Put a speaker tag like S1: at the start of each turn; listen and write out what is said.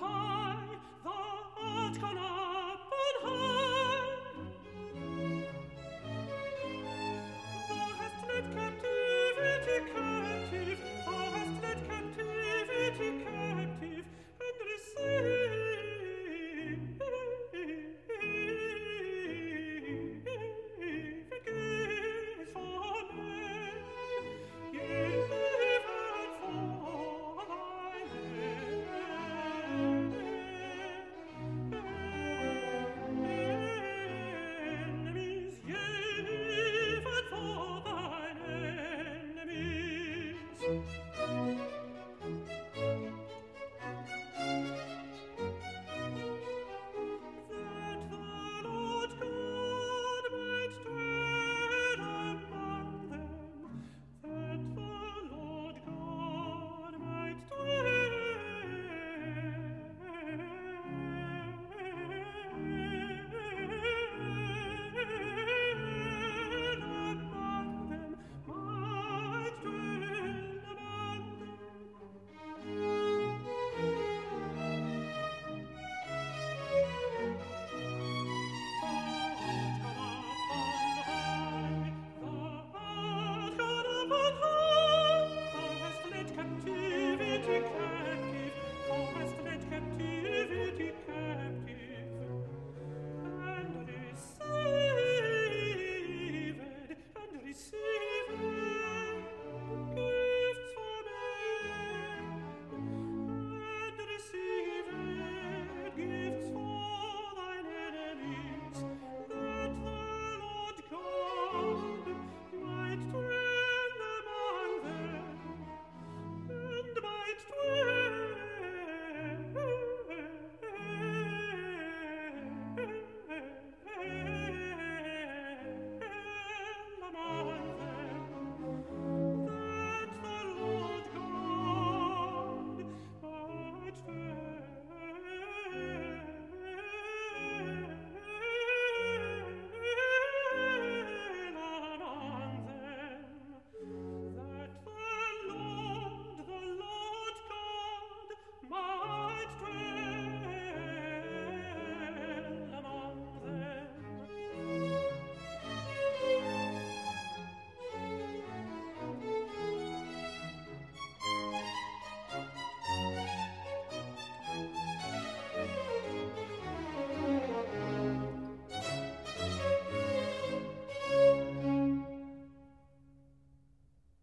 S1: heart.